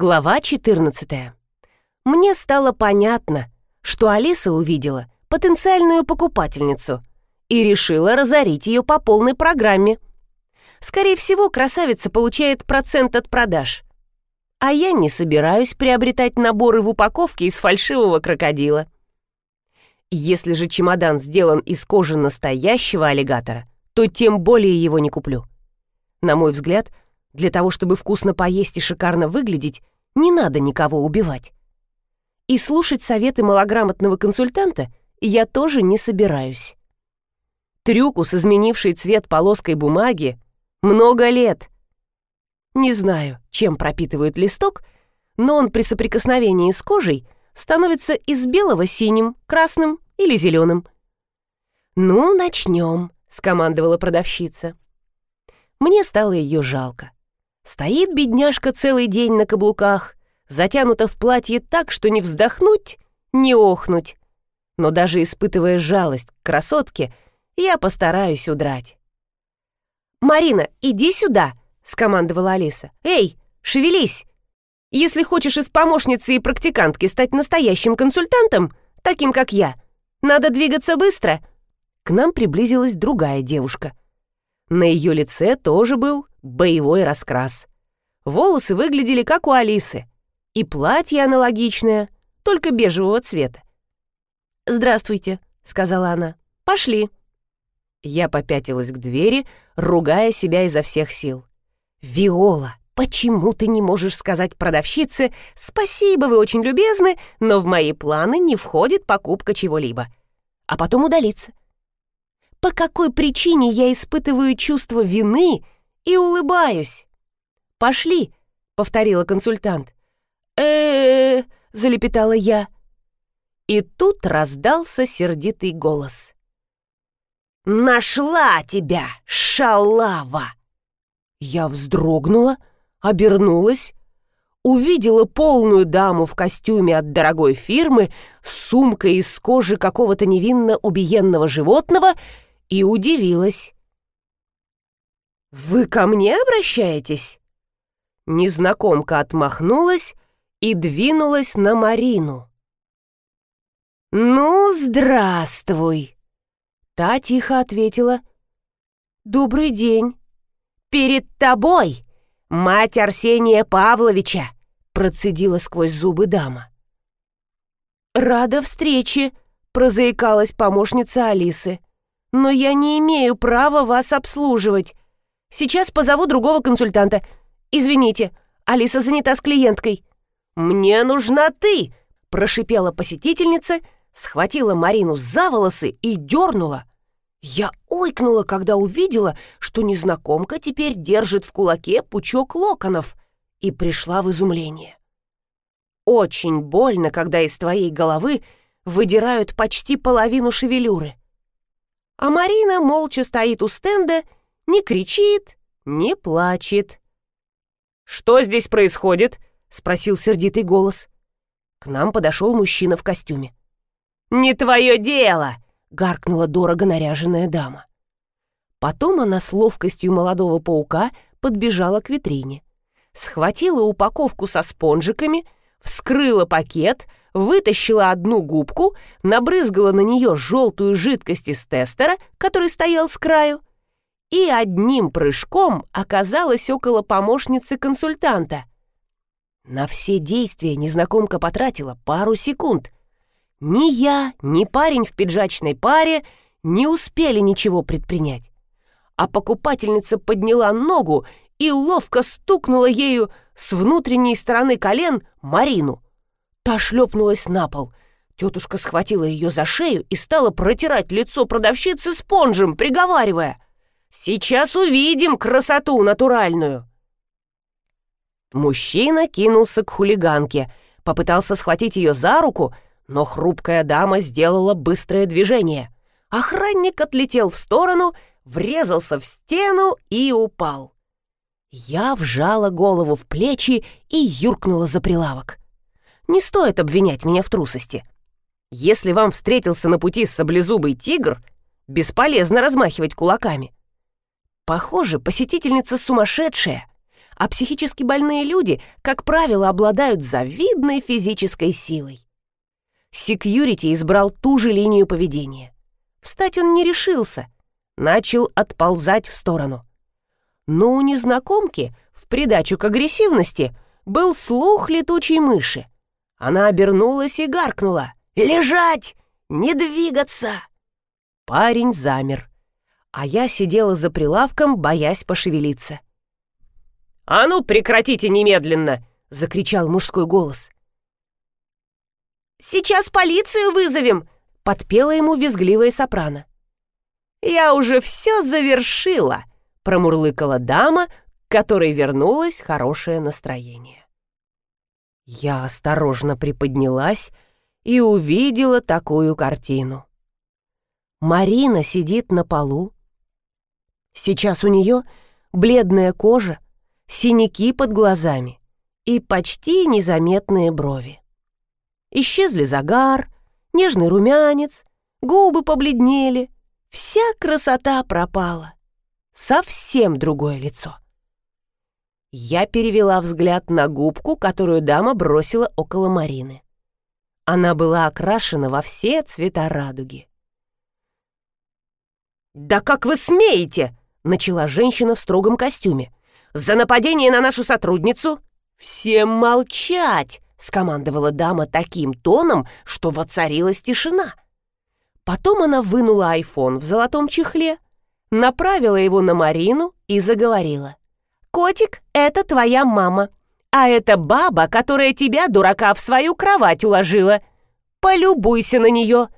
Глава 14. Мне стало понятно, что Алиса увидела потенциальную покупательницу и решила разорить ее по полной программе. Скорее всего, красавица получает процент от продаж. А я не собираюсь приобретать наборы в упаковке из фальшивого крокодила. Если же чемодан сделан из кожи настоящего аллигатора, то тем более его не куплю. На мой взгляд, для того, чтобы вкусно поесть и шикарно выглядеть, не надо никого убивать. И слушать советы малограмотного консультанта я тоже не собираюсь. Трюку с изменившей цвет полоской бумаги много лет. Не знаю, чем пропитывают листок, но он при соприкосновении с кожей становится из белого синим, красным или зеленым. «Ну, начнем», — скомандовала продавщица. Мне стало ее жалко. Стоит бедняжка целый день на каблуках, затянута в платье так, что не вздохнуть, не охнуть. Но даже испытывая жалость к красотке, я постараюсь удрать. «Марина, иди сюда!» — скомандовала Алиса. «Эй, шевелись! Если хочешь из помощницы и практикантки стать настоящим консультантом, таким как я, надо двигаться быстро!» К нам приблизилась другая девушка. На ее лице тоже был боевой раскрас. Волосы выглядели как у Алисы. И платье аналогичное, только бежевого цвета. «Здравствуйте», — сказала она. «Пошли». Я попятилась к двери, ругая себя изо всех сил. «Виола, почему ты не можешь сказать продавщице «Спасибо, вы очень любезны, но в мои планы не входит покупка чего-либо», а потом удалиться?» По какой причине я испытываю чувство вины и улыбаюсь. «Пошли», — повторила консультант. э залепетала я. И тут раздался сердитый голос. «Нашла тебя, шалава!» Я вздрогнула, обернулась, увидела полную даму в костюме от дорогой фирмы с сумкой из кожи какого-то невинно убиенного животного и удивилась. «Вы ко мне обращаетесь?» Незнакомка отмахнулась и двинулась на Марину. «Ну, здравствуй!» Та тихо ответила. «Добрый день!» «Перед тобой, мать Арсения Павловича!» процедила сквозь зубы дама. «Рада встрече!» прозаикалась помощница Алисы. «Но я не имею права вас обслуживать. Сейчас позову другого консультанта. Извините, Алиса занята с клиенткой». «Мне нужна ты!» – прошипела посетительница, схватила Марину за волосы и дернула. Я ойкнула, когда увидела, что незнакомка теперь держит в кулаке пучок локонов, и пришла в изумление. Очень больно, когда из твоей головы выдирают почти половину шевелюры. А Марина молча стоит у стенда не кричит, не плачет. «Что здесь происходит?» — спросил сердитый голос. К нам подошел мужчина в костюме. «Не твое дело!» — гаркнула дорого наряженная дама. Потом она с ловкостью молодого паука подбежала к витрине, схватила упаковку со спонжиками, вскрыла пакет, вытащила одну губку, набрызгала на нее желтую жидкость из тестера, который стоял с краю, и одним прыжком оказалась около помощницы консультанта. На все действия незнакомка потратила пару секунд. Ни я, ни парень в пиджачной паре не успели ничего предпринять. А покупательница подняла ногу и ловко стукнула ею с внутренней стороны колен Марину. Та шлепнулась на пол. Тетушка схватила ее за шею и стала протирать лицо продавщицы спонжем, приговаривая — Сейчас увидим красоту натуральную!» Мужчина кинулся к хулиганке, попытался схватить ее за руку, но хрупкая дама сделала быстрое движение. Охранник отлетел в сторону, врезался в стену и упал. Я вжала голову в плечи и юркнула за прилавок. Не стоит обвинять меня в трусости. Если вам встретился на пути саблезубый тигр, бесполезно размахивать кулаками. Похоже, посетительница сумасшедшая. а психически больные люди, как правило, обладают завидной физической силой. Секьюрити избрал ту же линию поведения. Встать он не решился, начал отползать в сторону. Но у незнакомки, в придачу к агрессивности, был слух летучей мыши. Она обернулась и гаркнула. «Лежать! Не двигаться!» Парень замер, а я сидела за прилавком, боясь пошевелиться. «А ну, прекратите немедленно!» — закричал мужской голос. «Сейчас полицию вызовем!» — подпела ему визгливая сопрано. «Я уже все завершила!» — промурлыкала дама, к которой вернулось хорошее настроение. Я осторожно приподнялась и увидела такую картину. Марина сидит на полу. Сейчас у нее бледная кожа, синяки под глазами и почти незаметные брови. Исчезли загар, нежный румянец, губы побледнели, вся красота пропала. Совсем другое лицо. Я перевела взгляд на губку, которую дама бросила около Марины. Она была окрашена во все цвета радуги. «Да как вы смеете?» — начала женщина в строгом костюме. «За нападение на нашу сотрудницу?» «Всем молчать!» — скомандовала дама таким тоном, что воцарилась тишина. Потом она вынула айфон в золотом чехле, направила его на Марину и заговорила. «Котик, это твоя мама, а это баба, которая тебя, дурака, в свою кровать уложила. Полюбуйся на нее.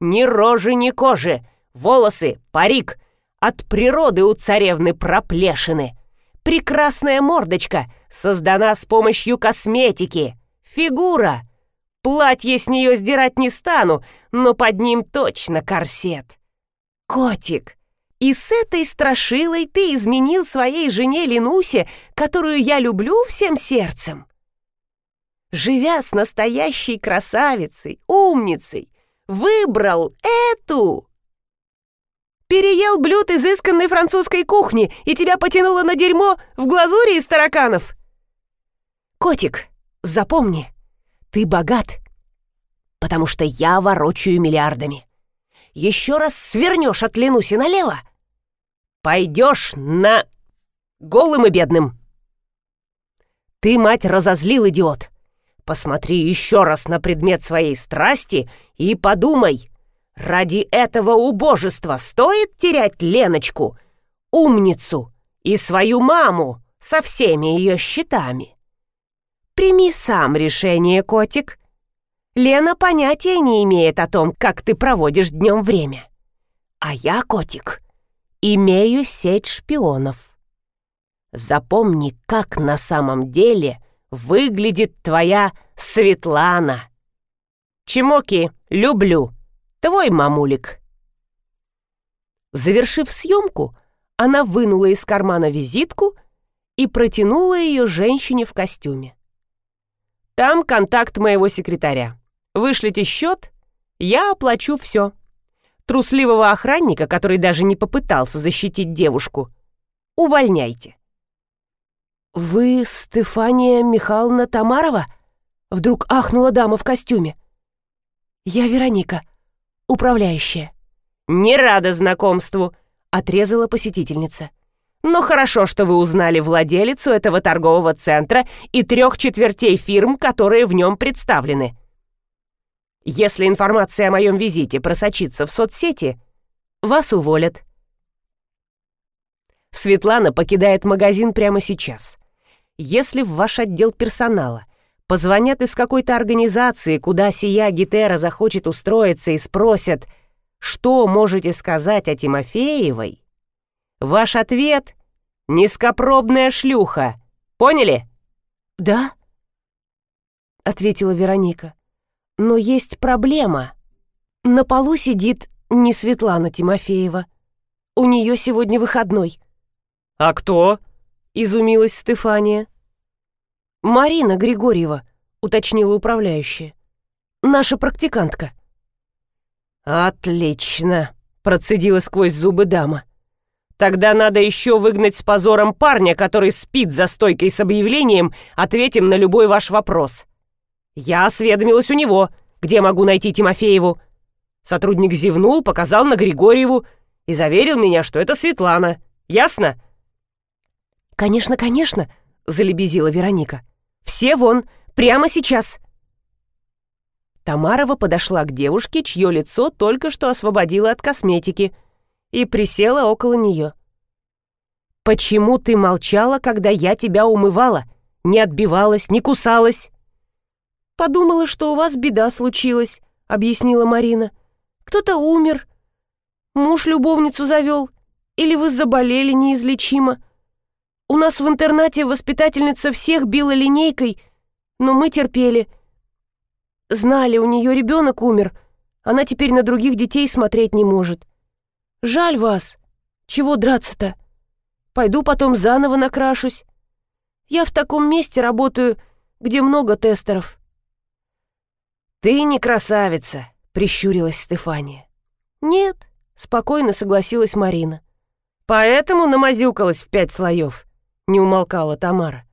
Ни рожи, ни кожи, волосы, парик. От природы у царевны проплешины. Прекрасная мордочка создана с помощью косметики. Фигура. Платье с нее сдирать не стану, но под ним точно корсет. Котик, и с этой страшилой ты изменил своей жене Ленусе, которую я люблю всем сердцем. Живя с настоящей красавицей, умницей, выбрал эту. Переел блюд изысканной французской кухни, и тебя потянуло на дерьмо в глазури из тараканов. Котик, Запомни, ты богат, потому что я ворочаю миллиардами. Еще раз свернешь от Ленуси налево, пойдешь на... голым и бедным. Ты, мать, разозлил, идиот. Посмотри еще раз на предмет своей страсти и подумай, ради этого убожества стоит терять Леночку, умницу и свою маму со всеми ее счетами? Прими сам решение, котик. Лена понятия не имеет о том, как ты проводишь днем время. А я, котик, имею сеть шпионов. Запомни, как на самом деле выглядит твоя Светлана. Чемоки, люблю. Твой мамулик. Завершив съемку, она вынула из кармана визитку и протянула ее женщине в костюме. Там контакт моего секретаря. Вышлите счет, я оплачу все. Трусливого охранника, который даже не попытался защитить девушку, увольняйте. «Вы Стефания Михайловна Тамарова?» Вдруг ахнула дама в костюме. «Я Вероника, управляющая». «Не рада знакомству», — отрезала посетительница. Но хорошо, что вы узнали владелицу этого торгового центра и трех четвертей фирм, которые в нем представлены. Если информация о моем визите просочится в соцсети, вас уволят. Светлана покидает магазин прямо сейчас. Если в ваш отдел персонала позвонят из какой-то организации, куда сия Гетера захочет устроиться и спросят, что можете сказать о Тимофеевой, Ваш ответ — низкопробная шлюха. Поняли? Да, ответила Вероника. Но есть проблема. На полу сидит не Светлана Тимофеева. У нее сегодня выходной. А кто? Изумилась Стефания. Марина Григорьева, уточнила управляющая. Наша практикантка. Отлично, процедила сквозь зубы дама. Тогда надо еще выгнать с позором парня, который спит за стойкой с объявлением «Ответим на любой ваш вопрос». Я осведомилась у него, где могу найти Тимофееву. Сотрудник зевнул, показал на Григорьеву и заверил меня, что это Светлана. Ясно? «Конечно, конечно», — залебезила Вероника. «Все вон, прямо сейчас». Тамарова подошла к девушке, чье лицо только что освободила от косметики, и присела около нее. «Почему ты молчала, когда я тебя умывала? Не отбивалась, не кусалась?» «Подумала, что у вас беда случилась», — объяснила Марина. «Кто-то умер. Муж любовницу завел. Или вы заболели неизлечимо. У нас в интернате воспитательница всех била линейкой, но мы терпели. Знали, у нее ребенок умер. Она теперь на других детей смотреть не может. Жаль вас. Чего драться-то? Пойду потом заново накрашусь. Я в таком месте работаю, где много тестеров. «Ты не красавица», — прищурилась Стефания. «Нет», — спокойно согласилась Марина. «Поэтому намазюкалась в пять слоев не умолкала Тамара.